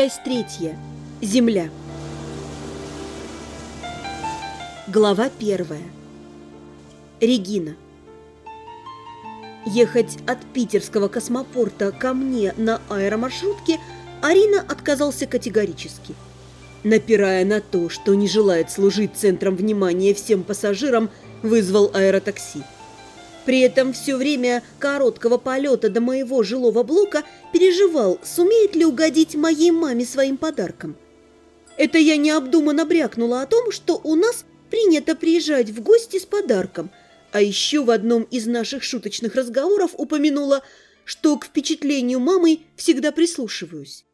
Часть третья. Земля. Глава первая. Регина. Ехать от питерского космопорта ко мне на аэромаршрутке Арина отказался категорически. Напирая на то, что не желает служить центром внимания всем пассажирам, вызвал аэротакси. При этом все время короткого полета до моего жилого блока переживал, сумеет ли угодить моей маме своим подарком. Это я необдуманно брякнула о том, что у нас принято приезжать в гости с подарком, а еще в одном из наших шуточных разговоров упомянула, что к впечатлению мамы всегда прислушиваюсь.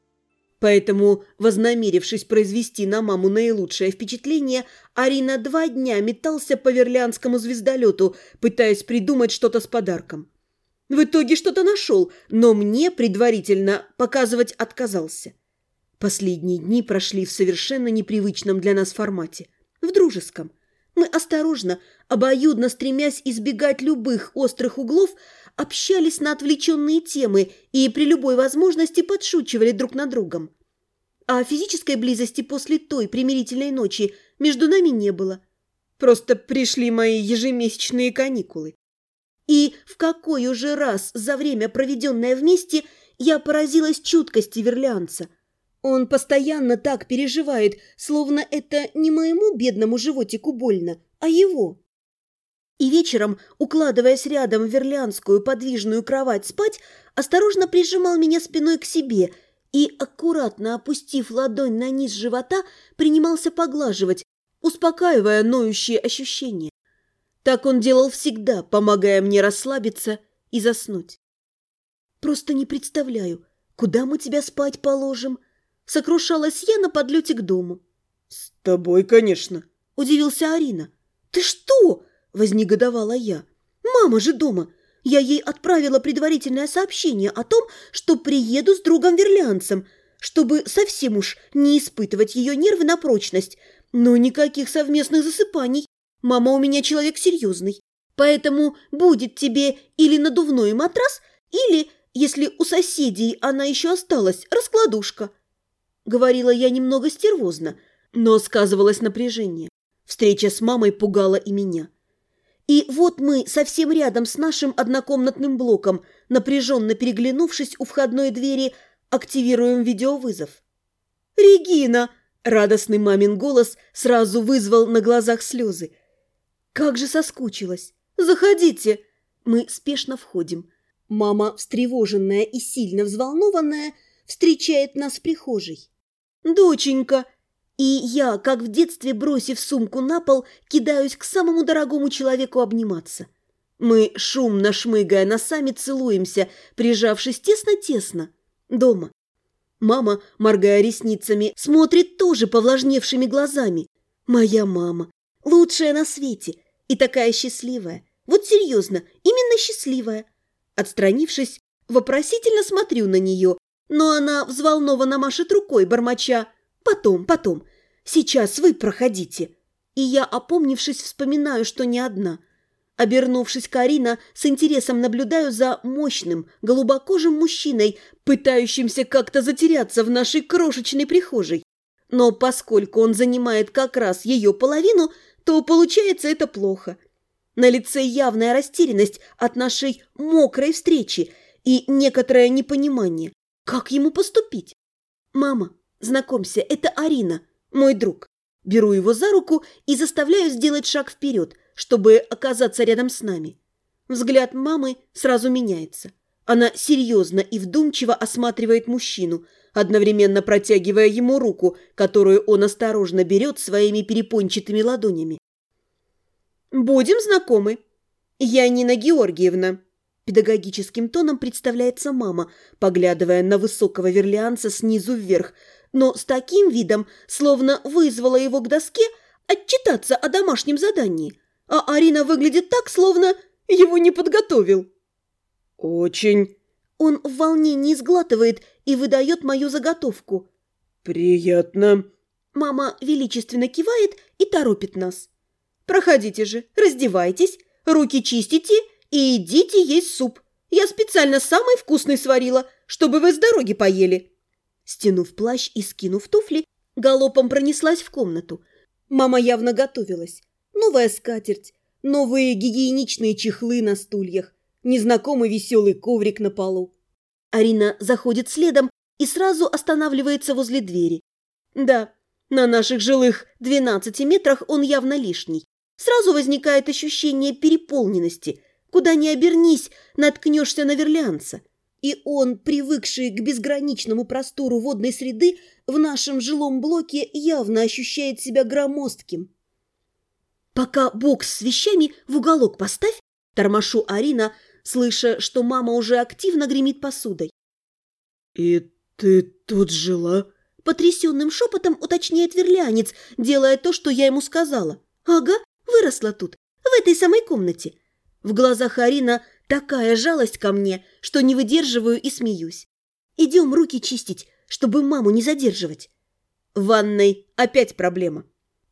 Поэтому, вознамерившись произвести на маму наилучшее впечатление, Арина два дня метался по верлянскому звездолету, пытаясь придумать что-то с подарком. В итоге что-то нашел, но мне предварительно показывать отказался. Последние дни прошли в совершенно непривычном для нас формате, в дружеском. Мы осторожно, обоюдно стремясь избегать любых острых углов, общались на отвлеченные темы и при любой возможности подшучивали друг над другом. А физической близости после той примирительной ночи между нами не было. Просто пришли мои ежемесячные каникулы. И в какой уже раз за время, проведенное вместе, я поразилась чуткости верлянца. Он постоянно так переживает, словно это не моему бедному животику больно, а его. И вечером, укладываясь рядом в верлянскую подвижную кровать спать, осторожно прижимал меня спиной к себе и, аккуратно опустив ладонь на низ живота, принимался поглаживать, успокаивая ноющие ощущения. Так он делал всегда, помогая мне расслабиться и заснуть. «Просто не представляю, куда мы тебя спать положим?» Сокрушалась я на подлете к дому. «С тобой, конечно», – удивился Арина. «Ты что?» Вознегодовала я. «Мама же дома!» Я ей отправила предварительное сообщение о том, что приеду с другом-верлянцем, чтобы совсем уж не испытывать ее нервы на прочность. Но никаких совместных засыпаний. Мама у меня человек серьезный. Поэтому будет тебе или надувной матрас, или, если у соседей она еще осталась, раскладушка. Говорила я немного стервозно, но сказывалось напряжение. Встреча с мамой пугала и меня. И вот мы совсем рядом с нашим однокомнатным блоком, напряженно переглянувшись у входной двери, активируем видеовызов. «Регина!» – радостный мамин голос сразу вызвал на глазах слезы. «Как же соскучилась! Заходите!» Мы спешно входим. Мама, встревоженная и сильно взволнованная, встречает нас в прихожей. «Доченька!» И я, как в детстве, бросив сумку на пол, кидаюсь к самому дорогому человеку обниматься. Мы, шумно шмыгая носами, целуемся, прижавшись тесно-тесно. Дома. Мама, моргая ресницами, смотрит тоже повлажневшими глазами. Моя мама. Лучшая на свете. И такая счастливая. Вот серьезно, именно счастливая. Отстранившись, вопросительно смотрю на нее, но она взволнованно машет рукой, бормоча Потом, потом. Сейчас вы проходите. И я, опомнившись, вспоминаю, что не одна. Обернувшись, Карина с интересом наблюдаю за мощным, голубокожим мужчиной, пытающимся как-то затеряться в нашей крошечной прихожей. Но поскольку он занимает как раз ее половину, то получается это плохо. На лице явная растерянность от нашей мокрой встречи и некоторое непонимание. Как ему поступить? «Мама, Знакомься, это Арина, мой друг. Беру его за руку и заставляю сделать шаг вперед, чтобы оказаться рядом с нами. Взгляд мамы сразу меняется. Она серьезно и вдумчиво осматривает мужчину, одновременно протягивая ему руку, которую он осторожно берет своими перепончатыми ладонями. «Будем знакомы. Я Нина Георгиевна», – педагогическим тоном представляется мама, поглядывая на высокого верлианца снизу вверх – но с таким видом, словно вызвала его к доске отчитаться о домашнем задании. А Арина выглядит так, словно его не подготовил. «Очень...» Он в волнении сглатывает и выдает мою заготовку. «Приятно...» Мама величественно кивает и торопит нас. «Проходите же, раздевайтесь, руки чистите и идите есть суп. Я специально самый вкусный сварила, чтобы вы с дороги поели». Стянув плащ и скинув туфли, галопом пронеслась в комнату. Мама явно готовилась. Новая скатерть, новые гигиеничные чехлы на стульях, незнакомый веселый коврик на полу. Арина заходит следом и сразу останавливается возле двери. Да, на наших жилых 12 метрах он явно лишний. Сразу возникает ощущение переполненности. Куда ни обернись, наткнешься на верлианца. И он, привыкший к безграничному простору водной среды, в нашем жилом блоке явно ощущает себя громоздким. «Пока бокс с вещами в уголок поставь», – тормошу Арина, слыша, что мама уже активно гремит посудой. «И ты тут жила?» – потрясенным шепотом уточняет верлянец, делая то, что я ему сказала. «Ага, выросла тут, в этой самой комнате». В глазах Арина такая жалость ко мне, что не выдерживаю и смеюсь. «Идем руки чистить, чтобы маму не задерживать». В ванной опять проблема.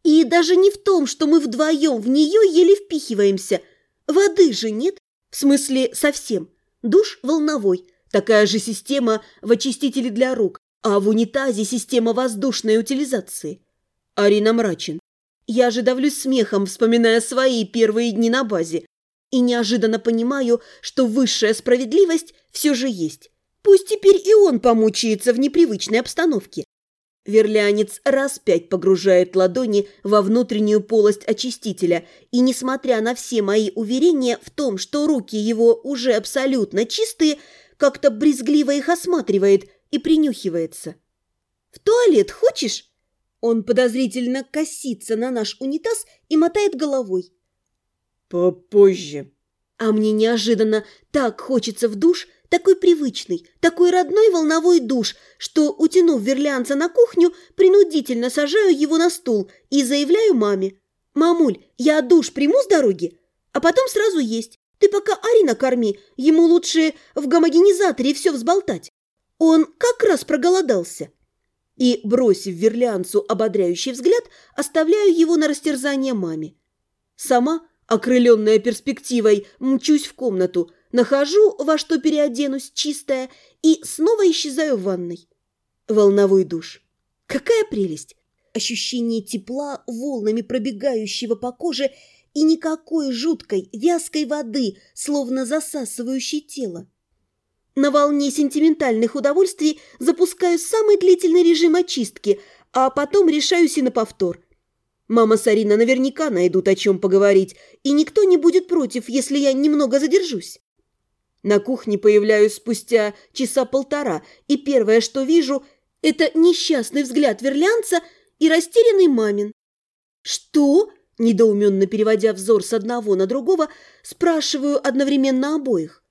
И даже не в том, что мы вдвоем в нее еле впихиваемся. Воды же нет. В смысле, совсем. Душ волновой. Такая же система в очистителе для рук, а в унитазе система воздушной утилизации. Арина мрачен. Я же давлюсь смехом, вспоминая свои первые дни на базе. И неожиданно понимаю, что высшая справедливость все же есть. Пусть теперь и он помучается в непривычной обстановке. Верлянец раз пять погружает ладони во внутреннюю полость очистителя, и, несмотря на все мои уверения в том, что руки его уже абсолютно чистые, как-то брезгливо их осматривает и принюхивается. «В туалет хочешь?» Он подозрительно косится на наш унитаз и мотает головой. «Попозже». А мне неожиданно так хочется в душ, такой привычный, такой родной волновой душ, что, утянув верлянца на кухню, принудительно сажаю его на стул и заявляю маме. «Мамуль, я душ приму с дороги, а потом сразу есть. Ты пока Арина корми, ему лучше в гомогенизаторе все взболтать. Он как раз проголодался». И, бросив верлянцу ободряющий взгляд, оставляю его на растерзание маме. Сама, окрыленная перспективой, мчусь в комнату – Нахожу, во что переоденусь, чистая, и снова исчезаю в ванной. Волновой душ. Какая прелесть! Ощущение тепла, волнами пробегающего по коже и никакой жуткой, вязкой воды, словно засасывающей тело. На волне сентиментальных удовольствий запускаю самый длительный режим очистки, а потом решаюсь и на повтор. Мама с Ариной наверняка найдут о чем поговорить, и никто не будет против, если я немного задержусь. На кухне появляюсь спустя часа полтора, и первое, что вижу, это несчастный взгляд верлянца и растерянный мамин. «Что?» – недоуменно переводя взор с одного на другого, спрашиваю одновременно обоих.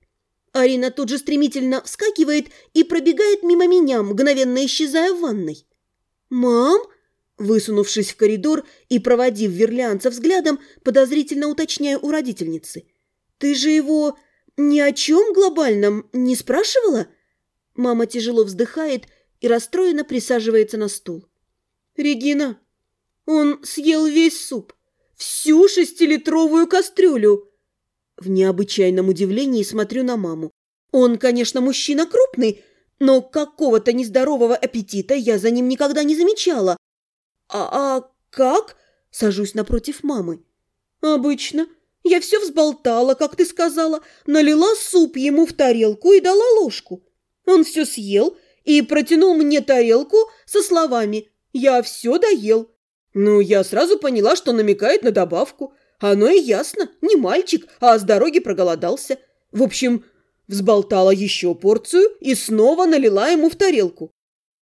Арина тут же стремительно вскакивает и пробегает мимо меня, мгновенно исчезая в ванной. «Мам?» Высунувшись в коридор и проводив верлянца взглядом, подозрительно уточняю у родительницы. «Ты же его «Ни о чем глобальном не спрашивала?» Мама тяжело вздыхает и расстроенно присаживается на стул. «Регина, он съел весь суп, всю шестилитровую кастрюлю!» В необычайном удивлении смотрю на маму. Он, конечно, мужчина крупный, но какого-то нездорового аппетита я за ним никогда не замечала. «А, а как?» – сажусь напротив мамы. «Обычно. Я все взболтала, как ты сказала, налила суп ему в тарелку и дала ложку. Он все съел и протянул мне тарелку со словами «Я все доел». Ну, я сразу поняла, что намекает на добавку. Оно и ясно, не мальчик, а с дороги проголодался. В общем, взболтала еще порцию и снова налила ему в тарелку.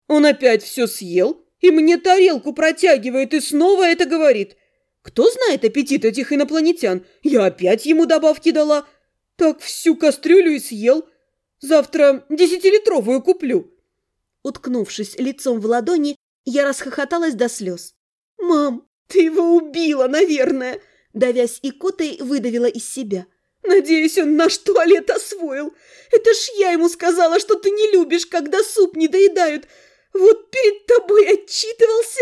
Он опять все съел и мне тарелку протягивает и снова это говорит – кто знает аппетит этих инопланетян? Я опять ему добавки дала. Так всю кастрюлю и съел. Завтра десятилитровую куплю. Уткнувшись лицом в ладони, я расхохоталась до слез. «Мам, ты его убила, наверное!» Давясь икотой, выдавила из себя. «Надеюсь, он наш туалет освоил. Это ж я ему сказала, что ты не любишь, когда суп не доедают. Перед тобой отчитывался...»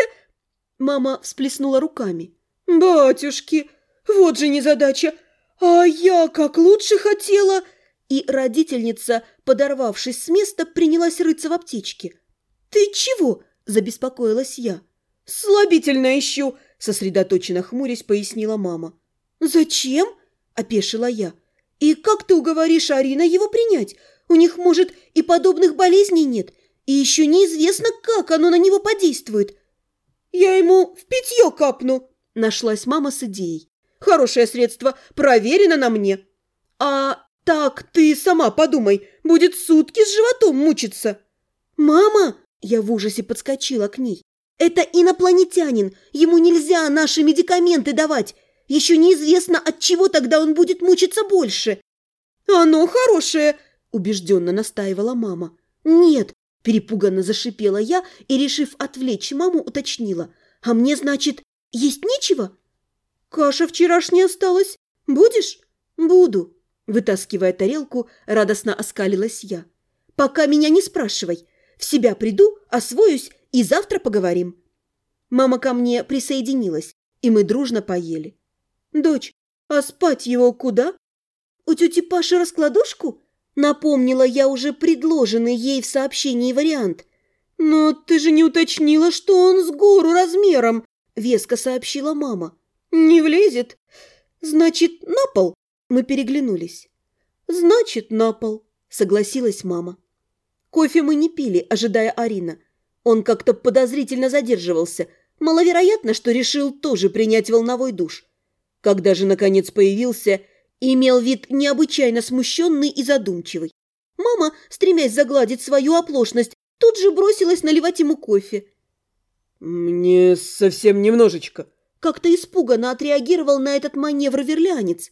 Мама всплеснула руками. «Батюшки, вот же незадача! А я как лучше хотела!» И родительница, подорвавшись с места, принялась рыться в аптечке. «Ты чего?» – забеспокоилась я. «Слабительно ищу», – сосредоточенно хмурясь пояснила мама. «Зачем?» – опешила я. «И как ты уговоришь Арина его принять? У них, может, и подобных болезней нет, и еще неизвестно, как оно на него подействует». «Я ему в питье капну», – нашлась мама с идеей. «Хорошее средство, проверено на мне». «А так ты сама подумай, будет сутки с животом мучиться». «Мама!» – я в ужасе подскочила к ней. «Это инопланетянин, ему нельзя наши медикаменты давать. Еще неизвестно, от чего тогда он будет мучиться больше». «Оно хорошее!» – убежденно настаивала мама. «Нет!» – перепуганно зашипела я и, решив отвлечь маму, уточнила. «А мне, значит, есть нечего?» «Каша вчерашняя осталась. Будешь?» «Буду», – вытаскивая тарелку, радостно оскалилась я. «Пока меня не спрашивай. В себя приду, освоюсь и завтра поговорим». Мама ко мне присоединилась, и мы дружно поели. «Дочь, а спать его куда?» «У тети Паши раскладушку?» Напомнила я уже предложенный ей в сообщении вариант. «Но ты же не уточнила, что он с гору размером», — веско сообщила мама. «Не влезет. Значит, на пол?» Мы переглянулись. «Значит, на пол», — согласилась мама. Кофе мы не пили, ожидая Арина. Он как-то подозрительно задерживался. Маловероятно, что решил тоже принять волновой душ. Когда же, наконец, появился, имел вид необычайно смущенный и задумчивый. Мама, стремясь загладить свою оплошность, тут же бросилась наливать ему кофе. «Мне совсем немножечко». Как-то испуганно отреагировал на этот маневр верлянец.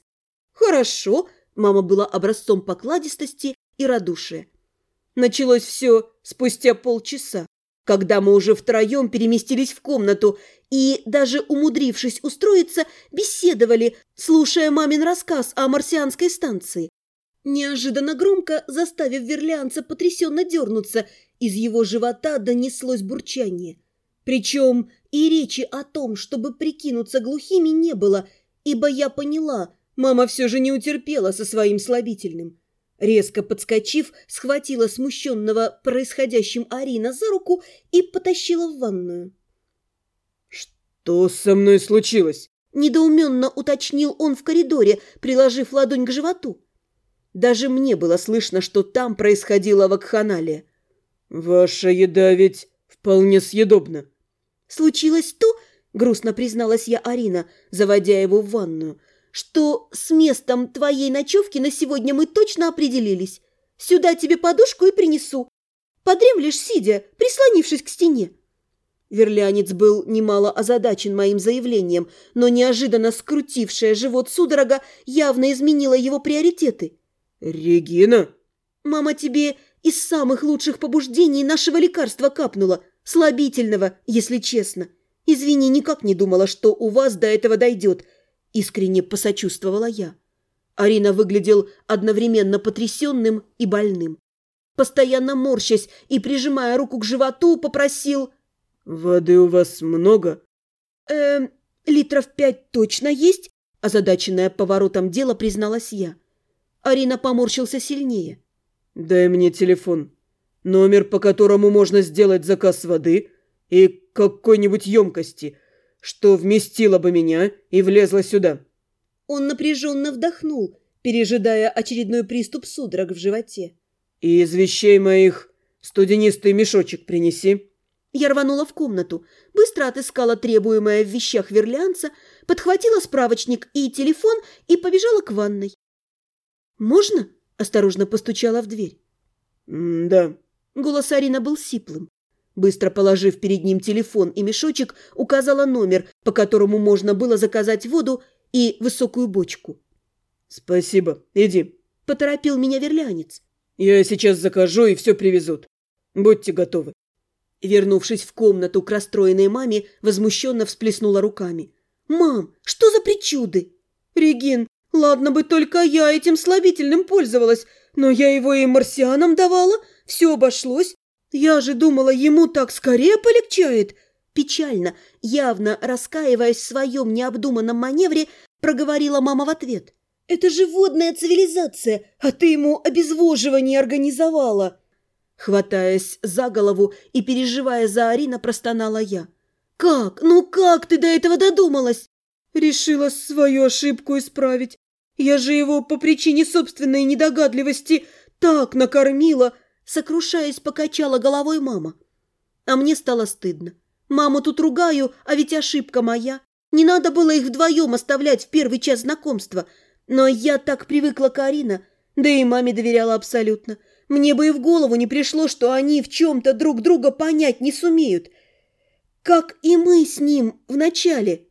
«Хорошо», – мама была образцом покладистости и радушия. Началось все спустя полчаса, когда мы уже втроем переместились в комнату и, даже умудрившись устроиться, беседовали, слушая мамин рассказ о марсианской станции. Неожиданно громко, заставив верлианца потрясенно дернуться, из его живота донеслось бурчание. Причем и речи о том, чтобы прикинуться глухими, не было, ибо я поняла, мама все же не утерпела со своим слабительным. Резко подскочив, схватила смущенного происходящим Арина за руку и потащила в ванную. «Что со мной случилось?» Недоуменно уточнил он в коридоре, приложив ладонь к животу. Даже мне было слышно, что там происходило вакханалия. «Ваша еда ведь вполне съедобна». «Случилось то, — грустно призналась я Арина, заводя его в ванную, — что с местом твоей ночевки на сегодня мы точно определились. Сюда тебе подушку и принесу. Подремлешь, сидя, прислонившись к стене». Верлянец был немало озадачен моим заявлением, но неожиданно скрутившая живот судорога явно изменила его приоритеты. «Регина?» «Мама тебе из самых лучших побуждений нашего лекарства капнула, слабительного, если честно. Извини, никак не думала, что у вас до этого дойдет. Искренне посочувствовала я. Арина выглядел одновременно потрясенным и больным. Постоянно морщась и прижимая руку к животу, попросил... «Воды у вас много?» «Эм, литров пять точно есть?» Озадаченная поворотом дела призналась я. Арина поморщился сильнее. «Дай мне телефон. Номер, по которому можно сделать заказ воды и какой-нибудь емкости, что вместило бы меня и влезло сюда. Он напряженно вдохнул, пережидая очередной приступ судорог в животе. И из вещей моих студенистый мешочек принеси. Я рванула в комнату, быстро отыскала требуемое в вещах верлянца, подхватила справочник и телефон и побежала к ванной. «Можно?» – осторожно постучала в дверь. «Да». Голос Арина был сиплым. Быстро положив перед ним телефон и мешочек, указала номер, по которому можно было заказать воду и высокую бочку. «Спасибо, иди», – поторопил меня верлянец. «Я сейчас закажу, и все привезут. Будьте готовы». Вернувшись в комнату к расстроенной маме, возмущенно всплеснула руками. «Мам, что за причуды?» «Регин, ладно бы только я этим слабительным пользовалась, но я его и марсианам давала, все обошлось, я же думала, ему так скорее полегчает. Печально, явно раскаиваясь в своем необдуманном маневре, проговорила мама в ответ. Это же водная цивилизация, а ты ему обезвоживание организовала. Хватаясь за голову и переживая за Арина, простонала я. «Как? Ну как ты до этого додумалась?» «Решила свою ошибку исправить. Я же его по причине собственной недогадливости так накормила!» Сокрушаясь, покачала головой мама. А мне стало стыдно. Маму тут ругаю, а ведь ошибка моя. Не надо было их вдвоем оставлять в первый час знакомства. Но я так привыкла к Арина, да и маме доверяла абсолютно. Мне бы и в голову не пришло, что они в чем-то друг друга понять не сумеют. Как и мы с ним вначале.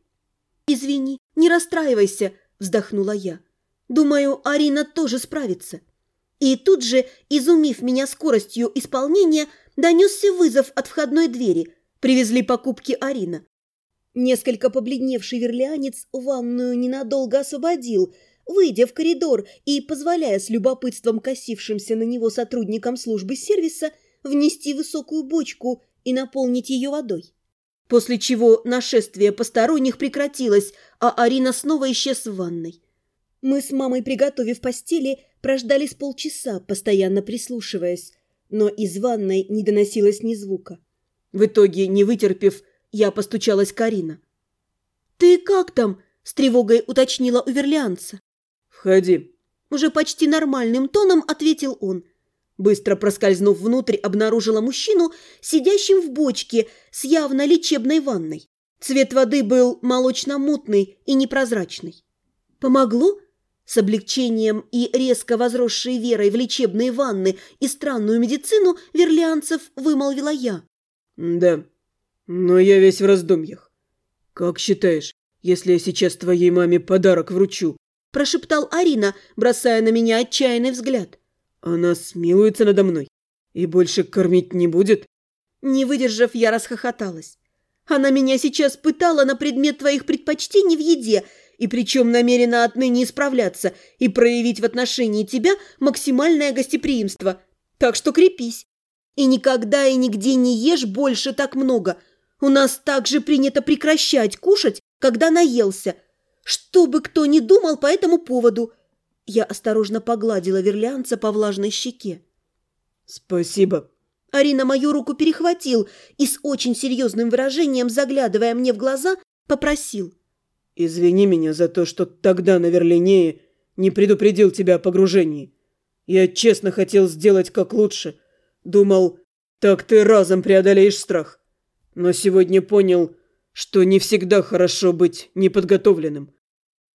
«Извини, не расстраивайся», – вздохнула я. «Думаю, Арина тоже справится». И тут же, изумив меня скоростью исполнения, донесся вызов от входной двери. Привезли покупки Арина. Несколько побледневший верлианец ванную ненадолго освободил – выйдя в коридор и позволяя с любопытством косившимся на него сотрудникам службы сервиса внести высокую бочку и наполнить ее водой. После чего нашествие посторонних прекратилось, а Арина снова исчез в ванной. Мы с мамой, приготовив постели, прождали с полчаса, постоянно прислушиваясь, но из ванной не доносилось ни звука. В итоге, не вытерпев, я постучалась к Арина. «Ты как там?» – с тревогой уточнила у верлианца. «Входи». Уже почти нормальным тоном ответил он. Быстро проскользнув внутрь, обнаружила мужчину, сидящим в бочке с явно лечебной ванной. Цвет воды был молочно-мутный и непрозрачный. «Помогло?» С облегчением и резко возросшей верой в лечебные ванны и странную медицину верлианцев вымолвила я. «Да, но я весь в раздумьях. Как считаешь, если я сейчас твоей маме подарок вручу, прошептал Арина, бросая на меня отчаянный взгляд. «Она смилуется надо мной и больше кормить не будет?» Не выдержав, я расхохоталась. «Она меня сейчас пытала на предмет твоих предпочтений в еде, и причем намерена отныне исправляться и проявить в отношении тебя максимальное гостеприимство. Так что крепись. И никогда и нигде не ешь больше так много. У нас также принято прекращать кушать, когда наелся, что бы кто ни думал по этому поводу. Я осторожно погладила верлянца по влажной щеке. «Спасибо». Арина мою руку перехватил и с очень серьезным выражением, заглядывая мне в глаза, попросил. «Извини меня за то, что тогда на Верлинее не предупредил тебя о погружении. Я честно хотел сделать как лучше. Думал, так ты разом преодолеешь страх. Но сегодня понял, что не всегда хорошо быть неподготовленным.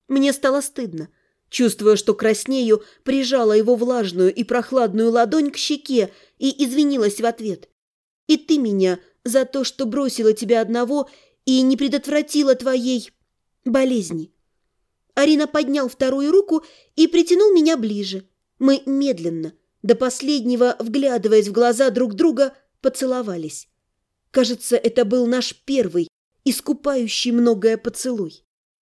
Мне стало стыдно. Чувствуя, что краснею, прижала его влажную и прохладную ладонь к щеке и извинилась в ответ. «И ты меня за то, что бросила тебя одного и не предотвратила твоей болезни». Арина поднял вторую руку и притянул меня ближе. Мы медленно, до последнего, вглядываясь в глаза друг друга, поцеловались. Кажется, это был наш первый, искупающий многое поцелуй.